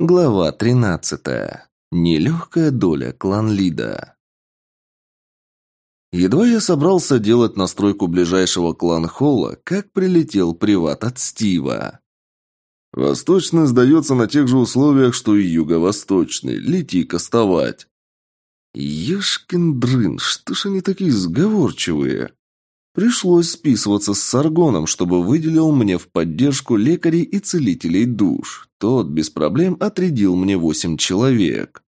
Глава 13. Нелегкая доля клан-лида. Едва я собрался делать настройку ближайшего клан-холла, как прилетел приват от Стива. «Восточный сдается на тех же условиях, что и юго-восточный. Лети кастовать». «Ешкин дрын, что ж они такие сговорчивые?» Пришлось списываться с Саргоном, чтобы выделил мне в поддержку лекарей и целителей душ. Тот без проблем отрядил мне восемь человек.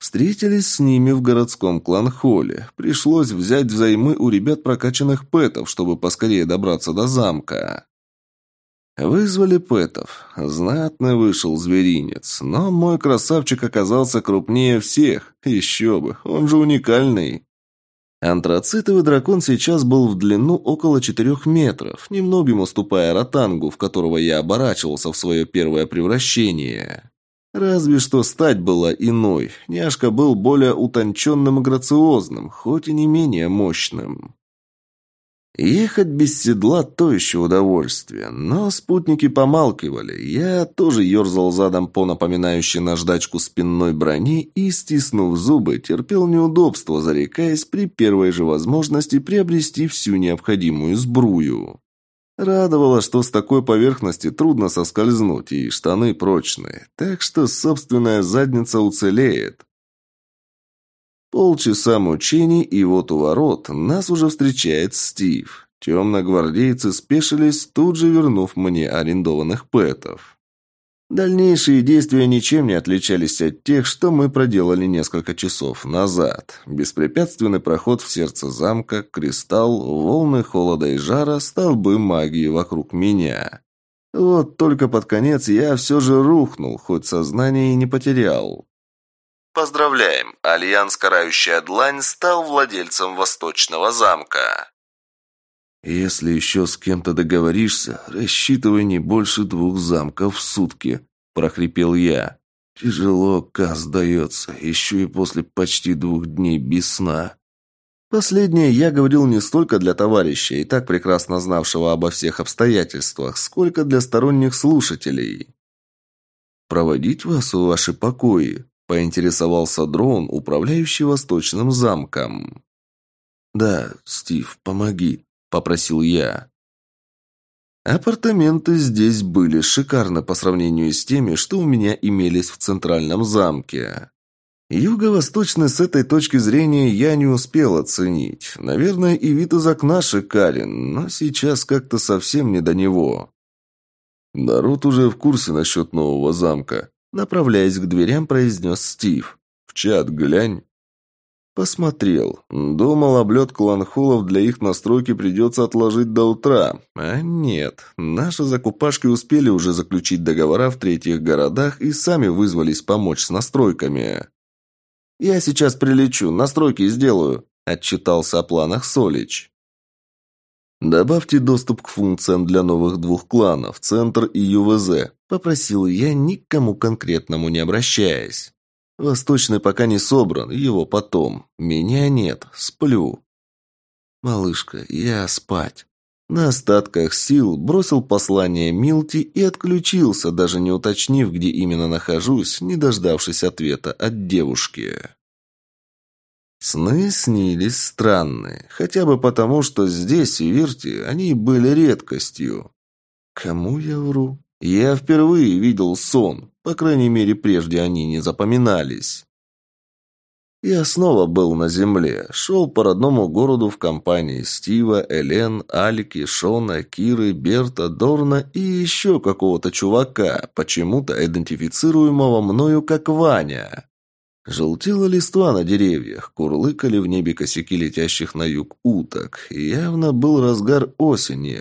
Встретились с ними в городском клан-холле. Пришлось взять взаймы у ребят прокачанных пэтов, чтобы поскорее добраться до замка. Вызвали пэтов. Знатно вышел зверинец, но мой красавчик оказался крупнее всех. Еще бы, он же уникальный. Антрацитовый дракон сейчас был в длину около четырех метров, немногим уступая ротангу, в которого я оборачивался в свое первое превращение. Разве что стать была иной. Няшка был более утонченным и грациозным, хоть и не менее мощным. Ехать без седла – то еще удовольствие, но спутники помалкивали. Я тоже ерзал задом по напоминающей наждачку спинной брони и, стиснув зубы, терпел неудобства, зарекаясь при первой же возможности приобрести всю необходимую сбрую. Радовало, что с такой поверхности трудно соскользнуть, и штаны прочные, так что собственная задница уцелеет. Полчаса мучений, и вот у ворот нас уже встречает Стив. Темногвардейцы спешились, тут же вернув мне арендованных пэтов. Дальнейшие действия ничем не отличались от тех, что мы проделали несколько часов назад. Беспрепятственный проход в сердце замка, кристалл, волны холода и жара, столбы магии вокруг меня. Вот только под конец я все же рухнул, хоть сознание и не потерял. Поздравляем! Альянс «Карающая длань» стал владельцем Восточного замка. «Если еще с кем-то договоришься, рассчитывай не больше двух замков в сутки», – прохрипел я. «Тяжело Каз дается, еще и после почти двух дней без сна». Последнее я говорил не столько для товарища, и так прекрасно знавшего обо всех обстоятельствах, сколько для сторонних слушателей. «Проводить вас в ваши покои?» – поинтересовался дрон, управляющий Восточным замком. «Да, Стив, помоги», – попросил я. Апартаменты здесь были шикарны по сравнению с теми, что у меня имелись в центральном замке. Юго-восточный с этой точки зрения я не успел оценить. Наверное, и вид из окна шикарен, но сейчас как-то совсем не до него. Народ уже в курсе насчет нового замка. Направляясь к дверям, произнес Стив. «В чат глянь». Посмотрел. Думал, облет кланхулов для их настройки придется отложить до утра. А нет. Наши закупашки успели уже заключить договора в третьих городах и сами вызвались помочь с настройками. «Я сейчас прилечу, настройки сделаю», – отчитался о планах Солич. «Добавьте доступ к функциям для новых двух кланов, Центр и ЮВЗ», – попросил я, никому конкретному не обращаясь. Восточный пока не собран, его потом. Меня нет, сплю. Малышка, я спать. На остатках сил бросил послание Милти и отключился, даже не уточнив, где именно нахожусь, не дождавшись ответа от девушки. Сны снились странные, хотя бы потому, что здесь, в Вирте, они были редкостью. Кому я вру? Я впервые видел сон, по крайней мере, прежде они не запоминались. Я снова был на земле, шел по родному городу в компании Стива, Элен, Алики, Шона, Киры, Берта, Дорна и еще какого-то чувака, почему-то идентифицируемого мною как Ваня. Желтела листва на деревьях, курлыкали в небе косяки летящих на юг уток. Явно был разгар осени.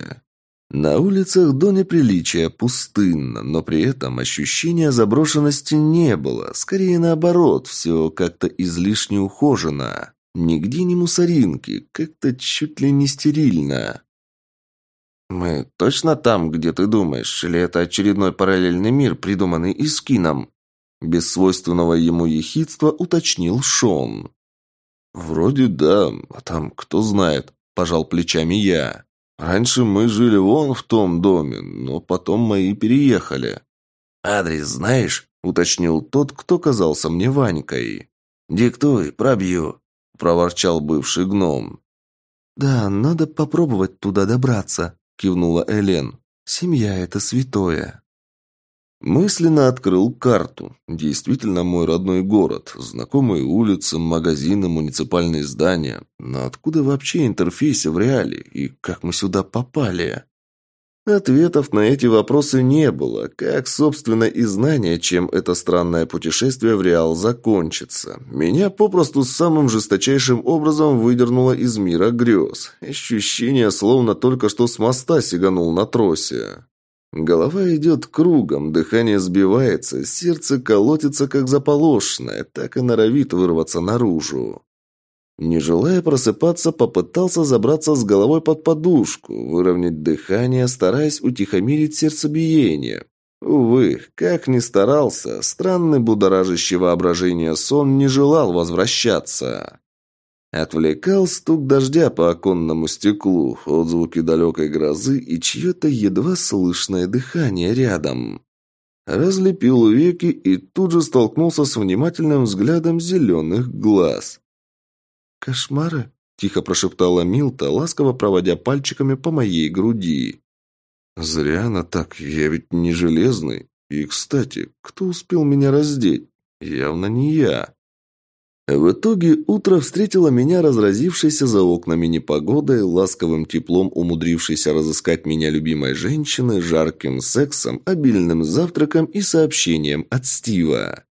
На улицах до неприличия пустынно, но при этом ощущения заброшенности не было. Скорее наоборот, все как-то излишне ухожено. Нигде не мусоринки, как-то чуть ли не стерильно. «Мы точно там, где ты думаешь, или это очередной параллельный мир, придуманный Искином?» Без свойственного ему ехидства уточнил Шон. «Вроде да, а там кто знает», – пожал плечами я. Раньше мы жили вон в том доме, но потом мои переехали. Адрес знаешь? уточнил тот, кто казался мне Ванькой. «Диктуй, пробью», – проворчал бывший гном. «Да, надо попробовать туда добраться», – кивнула Элен. «Семья – это святое». Мысленно открыл карту. Действительно мой родной город. Знакомые улицы, магазины, муниципальные здания. Но откуда вообще интерфейсы в реале? И как мы сюда попали? Ответов на эти вопросы не было, как, собственно, и знания, чем это странное путешествие в Реал закончится. Меня попросту самым жесточайшим образом выдернуло из мира грез. Ощущение, словно только что с моста сиганул на тросе. Голова идет кругом, дыхание сбивается, сердце колотится, как заполошное, так и норовит вырваться наружу. Не желая просыпаться, попытался забраться с головой под подушку, выровнять дыхание, стараясь утихомирить сердцебиение. Увы, как ни старался, странный будоражащий воображение сон не желал возвращаться. Отвлекал стук дождя по оконному стеклу, отзвуки далекой грозы и чье-то едва слышное дыхание рядом. Разлепил веки и тут же столкнулся с внимательным взглядом зеленых глаз. «Кошмары?» – тихо прошептала Милта, ласково проводя пальчиками по моей груди. «Зря она так, я ведь не железный. И, кстати, кто успел меня раздеть? Явно не я». В итоге утро встретило меня разразившейся за окнами непогодой, ласковым теплом умудрившейся разыскать меня любимой женщины, жарким сексом, обильным завтраком и сообщением от Стива.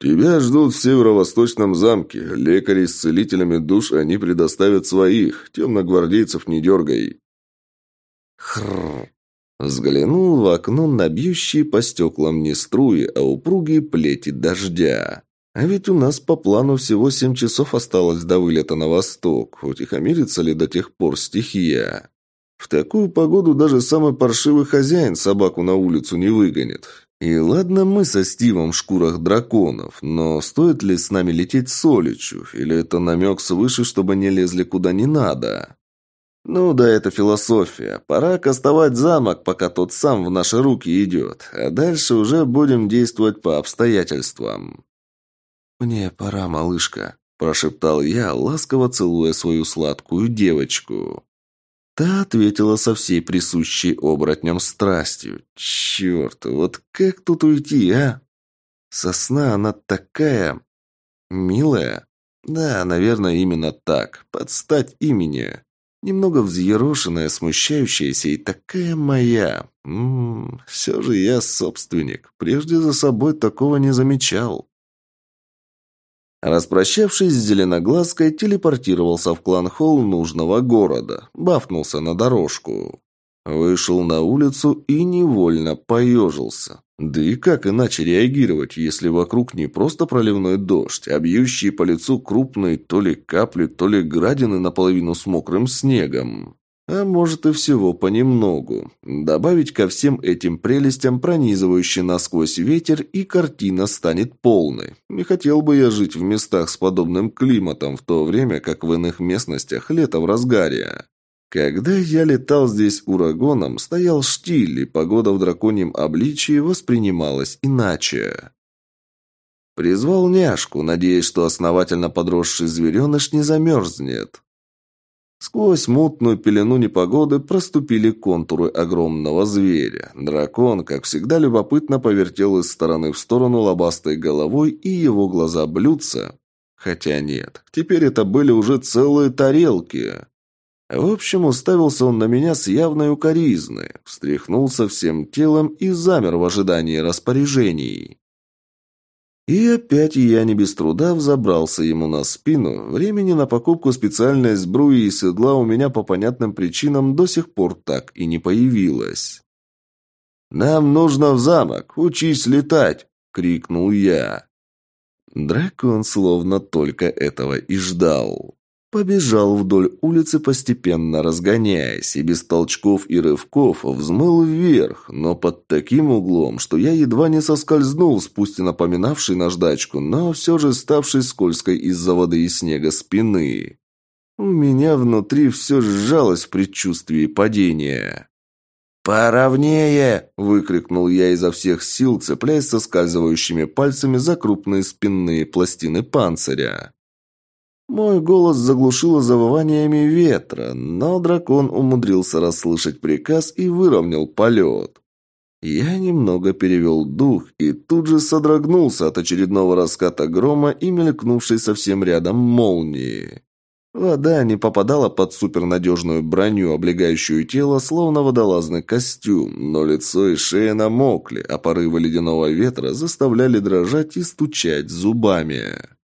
«Тебя ждут в северо-восточном замке. Лекари с целителями душ они предоставят своих. Темногвардейцев не дергай». Хрррр. Взглянул в окно на бьющие по стеклам не струи, а упругие плети дождя. А ведь у нас по плану всего семь часов осталось до вылета на восток. Утихомирится ли до тех пор стихия? В такую погоду даже самый паршивый хозяин собаку на улицу не выгонит. И ладно мы со Стивом в шкурах драконов, но стоит ли с нами лететь Соличу? Или это намек свыше, чтобы не лезли куда не надо? Ну да, это философия. Пора кастовать замок, пока тот сам в наши руки идет. А дальше уже будем действовать по обстоятельствам. «Мне пора, малышка», – прошептал я, ласково целуя свою сладкую девочку. Та ответила со всей присущей оборотням страстью. «Черт, вот как тут уйти, а? Сосна, она такая... милая?» «Да, наверное, именно так. Подстать имени. Немного взъерошенная, смущающаяся и такая моя. Ммм, все же я собственник. Прежде за собой такого не замечал». Распрощавшись с Зеленоглазкой, телепортировался в клан-холл нужного города, бафнулся на дорожку. Вышел на улицу и невольно поежился. Да и как иначе реагировать, если вокруг не просто проливной дождь, а бьющие по лицу крупные то ли капли, то ли градины наполовину с мокрым снегом? А может и всего понемногу. Добавить ко всем этим прелестям пронизывающий насквозь ветер, и картина станет полной. Не хотел бы я жить в местах с подобным климатом, в то время как в иных местностях лето в разгаре. Когда я летал здесь урагоном, стоял штиль, и погода в драконьем обличии воспринималась иначе. Призвал няшку, надеясь, что основательно подросший звереныш не замерзнет. Сквозь мутную пелену непогоды проступили контуры огромного зверя. Дракон, как всегда, любопытно повертел из стороны в сторону лобастой головой, и его глаза блюдца. Хотя нет, теперь это были уже целые тарелки. В общем, уставился он на меня с явной укоризной, встряхнулся всем телом и замер в ожидании распоряжений. И опять я не без труда взобрался ему на спину. Времени на покупку специальной сбруи и седла у меня по понятным причинам до сих пор так и не появилось. «Нам нужно в замок, учись летать!» — крикнул я. Дракон словно только этого и ждал. Побежал вдоль улицы, постепенно разгоняясь, и без толчков и рывков взмыл вверх, но под таким углом, что я едва не соскользнул с напоминавшей наждачку, но все же ставшей скользкой из-за воды и снега спины. У меня внутри все сжалось в предчувствии падения. «Поровнее!» – выкрикнул я изо всех сил, цепляясь соскальзывающими пальцами за крупные спинные пластины панциря. Мой голос заглушило завываниями ветра, но дракон умудрился расслышать приказ и выровнял полет. Я немного перевел дух и тут же содрогнулся от очередного раската грома и мелькнувшей совсем рядом молнии. Вода не попадала под супернадежную броню, облегающую тело, словно водолазный костюм, но лицо и шея намокли, а порывы ледяного ветра заставляли дрожать и стучать зубами.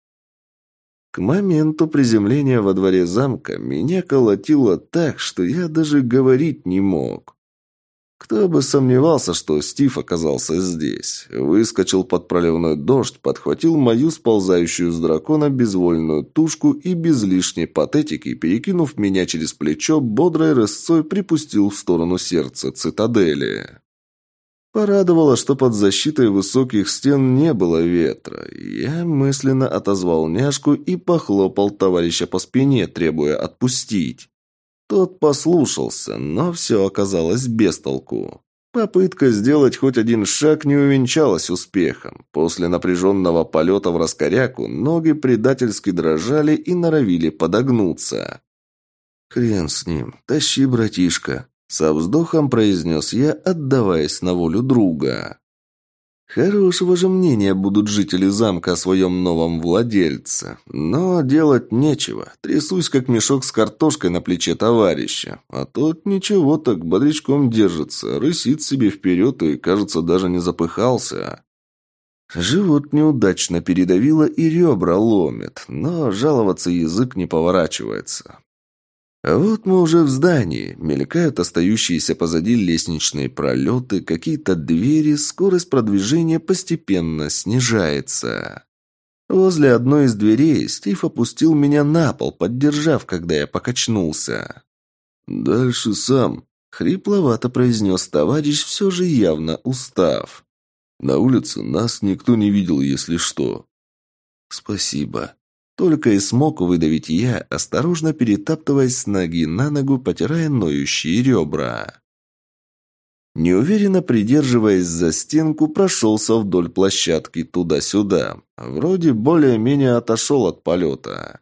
К моменту приземления во дворе замка меня колотило так, что я даже говорить не мог. Кто бы сомневался, что Стив оказался здесь. Выскочил под проливной дождь, подхватил мою сползающую с дракона безвольную тушку и без лишней патетики, перекинув меня через плечо, бодрой рысцой припустил в сторону сердца цитадели. Порадовало, что под защитой высоких стен не было ветра. Я мысленно отозвал няшку и похлопал товарища по спине, требуя отпустить. Тот послушался, но все оказалось без толку. Попытка сделать хоть один шаг не увенчалась успехом. После напряженного полета в раскоряку ноги предательски дрожали и норовили подогнуться. «Хрен с ним, тащи, братишка», — со вздохом произнес я, отдаваясь на волю друга. Хорошего же мнения будут жители замка о своем новом владельце. Но делать нечего. Трясусь, как мешок с картошкой на плече товарища. А тот ничего так бодрячком держится, рысит себе вперед и, кажется, даже не запыхался. Живот неудачно передавило и ребра ломит, но жаловаться язык не поворачивается. Вот мы уже в здании. Мелькают остающиеся позади лестничные пролеты, какие-то двери, скорость продвижения постепенно снижается. Возле одной из дверей Стив опустил меня на пол, поддержав, когда я покачнулся. «Дальше сам», — хрипловато произнес товарищ, все же явно устав. «На улице нас никто не видел, если что». «Спасибо», только и смог выдавить я, осторожно перетаптываясь с ноги на ногу, потирая ноющие ребра. Неуверенно придерживаясь за стенку, прошелся вдоль площадки туда-сюда. Вроде более-менее отошел от полета.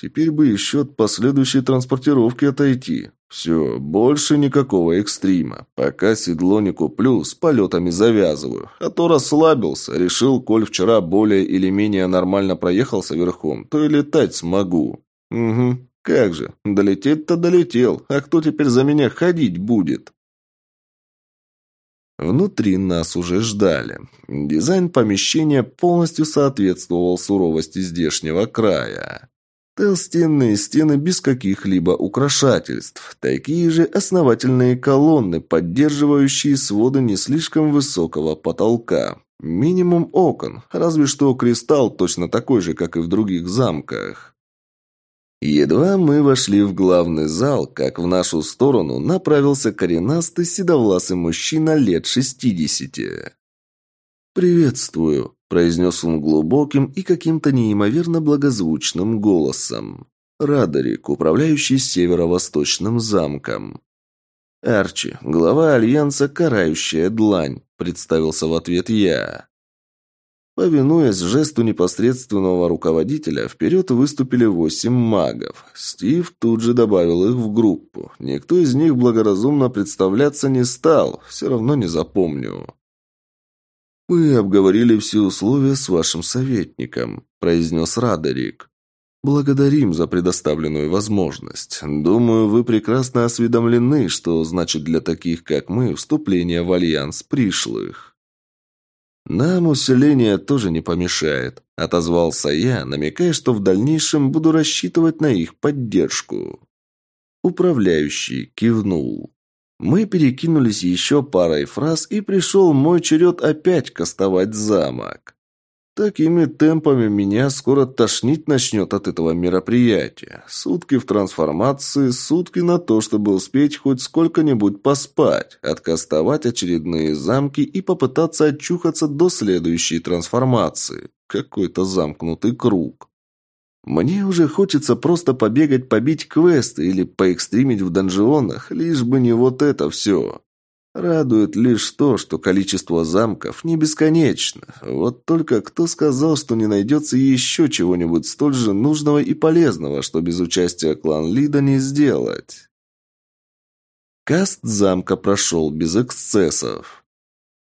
Теперь бы еще от последующей транспортировки отойти. Все, больше никакого экстрима. Пока седло не куплю, с полетами завязываю. А то расслабился, решил, коль вчера более или менее нормально проехался верхом, то и летать смогу. Угу, как же, долететь-то долетел, а кто теперь за меня ходить будет? Внутри нас уже ждали. Дизайн помещения полностью соответствовал суровости здешнего края. Толстенные стены без каких-либо украшательств. Такие же основательные колонны, поддерживающие своды не слишком высокого потолка. Минимум окон, разве что кристалл точно такой же, как и в других замках. Едва мы вошли в главный зал, как в нашу сторону направился коренастый седовласый мужчина лет шестидесяти. «Приветствую», произнес он глубоким и каким-то неимоверно благозвучным голосом. Радарик, управляющий северо-восточным замком. «Арчи, глава Альянса «Карающая длань», — представился в ответ я. Повинуясь жесту непосредственного руководителя, вперед выступили восемь магов. Стив тут же добавил их в группу. Никто из них благоразумно представляться не стал, все равно не запомню. «Мы обговорили все условия с вашим советником», – произнес Радерик. «Благодарим за предоставленную возможность. Думаю, вы прекрасно осведомлены, что значит для таких, как мы, вступление в альянс пришлых». «Нам усиление тоже не помешает», – отозвался я, намекая, что в дальнейшем буду рассчитывать на их поддержку. Управляющий кивнул. Мы перекинулись еще парой фраз, и пришел мой черед опять кастовать замок. Такими темпами меня скоро тошнить начнет от этого мероприятия. Сутки в трансформации, сутки на то, чтобы успеть хоть сколько-нибудь поспать, откастовать очередные замки и попытаться очухаться до следующей трансформации. Какой-то замкнутый круг. Мне уже хочется просто побегать, побить квесты или поэкстримить в данжонах, лишь бы не вот это все. Радует лишь то, что количество замков не бесконечно. Вот только кто сказал, что не найдется еще чего-нибудь столь же нужного и полезного, что без участия кланлида не сделать? Каст замка прошел без эксцессов.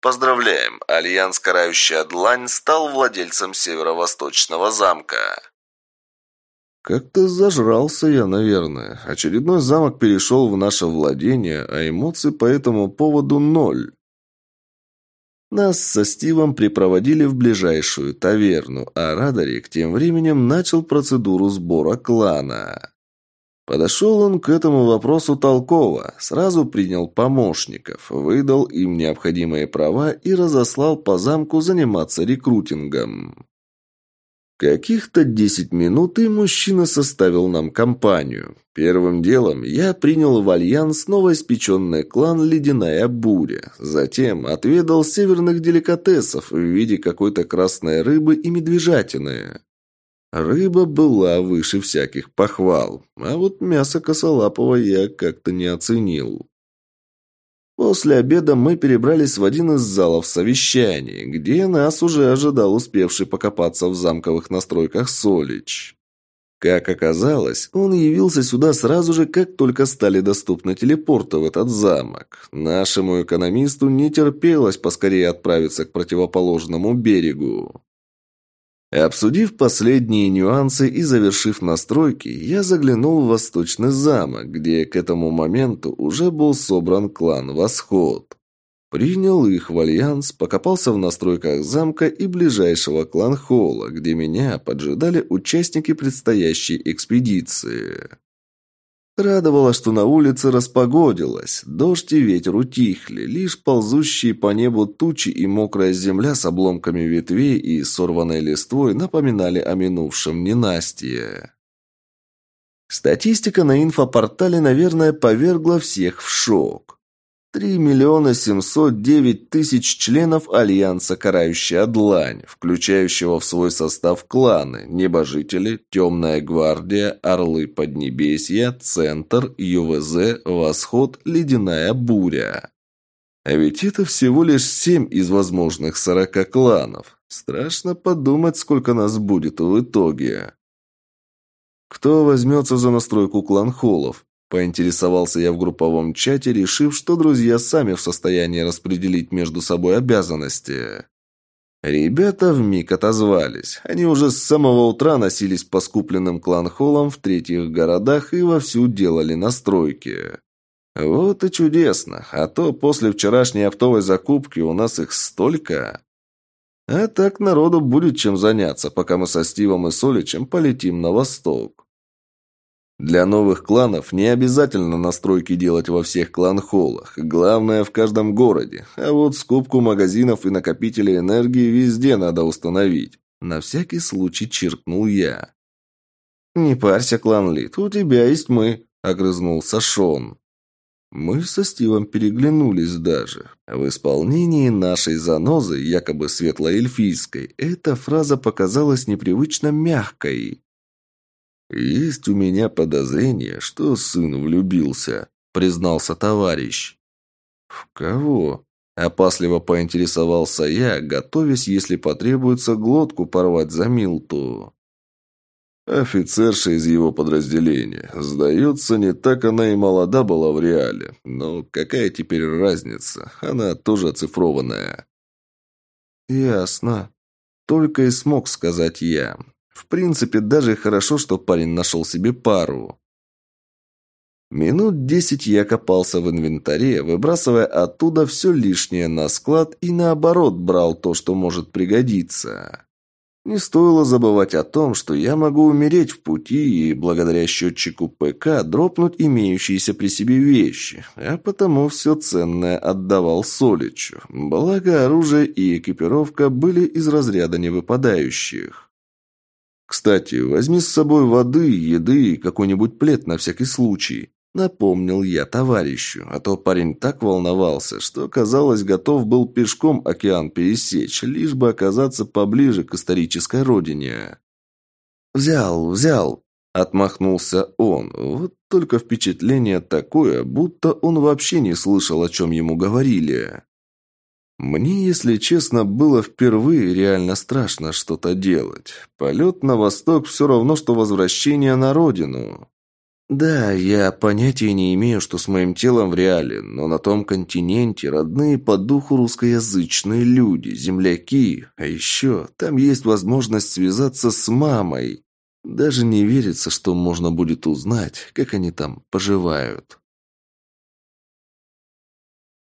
Поздравляем! Альянс Карающая Длань стал владельцем северо-восточного замка. Как-то зажрался я, наверное. Очередной замок перешел в наше владение, а эмоций по этому поводу ноль. Нас со Стивом припроводили в ближайшую таверну, а Радарик тем временем начал процедуру сбора клана. Подошел он к этому вопросу толково, сразу принял помощников, выдал им необходимые права и разослал по замку заниматься рекрутингом. Каких-то десять минут, и мужчина составил нам компанию. Первым делом я принял в альянс новоиспеченный клан «Ледяная буря». Затем отведал северных деликатесов в виде какой-то красной рыбы и медвежатины. Рыба была выше всяких похвал, а вот мясо косолапого я как-то не оценил. После обеда мы перебрались в один из залов совещаний, где нас уже ожидал успевший покопаться в замковых настройках Солич. Как оказалось, он явился сюда сразу же, как только стали доступны телепорты в этот замок. Нашему экономисту не терпелось поскорее отправиться к противоположному берегу. Обсудив последние нюансы и завершив настройки, я заглянул в Восточный замок, где к этому моменту уже был собран клан «Восход». Принял их в альянс, покопался в настройках замка и ближайшего клан-холла, где меня поджидали участники предстоящей экспедиции. Радовало, что на улице распогодилось, дождь и ветер утихли, лишь ползущие по небу тучи и мокрая земля с обломками ветвей и сорванной листвой напоминали о минувшем ненастье. Статистика на инфопортале, наверное, повергла всех в шок. 3 миллиона 709 тысяч членов Альянса «Карающая длань», включающего в свой состав кланы Небожители, Темная гвардия, Орлы Поднебесья, Центр, ЮВЗ, Восход, Ледяная буря. А ведь это всего лишь семь из возможных сорока кланов. Страшно подумать, сколько нас будет в итоге. Кто возьмется за настройку клан-холлов? Поинтересовался я в групповом чате, решив, что друзья сами в состоянии распределить между собой обязанности. Ребята вмиг отозвались. Они уже с самого утра носились по скупленным клан-холлам в третьих городах и вовсю делали настройки. Вот и чудесно, а то после вчерашней оптовой закупки у нас их столько. А так народу будет чем заняться, пока мы со Стивом и Соличем полетим на восток. Для новых кланов не обязательно настройки делать во всех клан-холлах. Главное в каждом городе. А вот скупку магазинов и накопителей энергии везде надо установить. На всякий случай чиркнул я. «Не парься, клан Лид, у тебя есть мы», — огрызнулся Шон. Мы со Стивом переглянулись даже. В исполнении нашей занозы, якобы светлоэльфийской, эта фраза показалась непривычно мягкой. «Есть у меня подозрение, что сын влюбился», — признался товарищ. «В кого?» — опасливо поинтересовался я, готовясь, если потребуется, глотку порвать за Милту. Офицерша из его подразделения. Сдается, не так она и молода была в реале. Но какая теперь разница? Она тоже оцифрованная. «Ясно. Только и смог сказать я. В принципе, даже хорошо, что парень нашел себе пару. Минут десять я копался в инвентаре, выбрасывая оттуда все лишнее на склад и наоборот брал то, что может пригодиться. Не стоило забывать о том, что я могу умереть в пути и благодаря счетчику ПК дропнуть имеющиеся при себе вещи, а потому все ценное отдавал Соличу. Благо оружие и экипировка были из разряда невыпадающих. «Кстати, возьми с собой воды, еды и какой-нибудь плед на всякий случай», — напомнил я товарищу, а то парень так волновался, что, казалось, готов был пешком океан пересечь, лишь бы оказаться поближе к исторической родине. «Взял, взял», Отмахнулся он. Вот только впечатление такое, будто он вообще не слышал, о чем ему говорили. Мне, если честно, было впервые реально страшно что-то делать. Полет на восток все равно, что возвращение на родину. Да, я понятия не имею, что с моим телом в реале, но на том континенте родные по духу русскоязычные люди, земляки, а еще там есть возможность связаться с мамой. Даже не верится, что можно будет узнать, как они там поживают.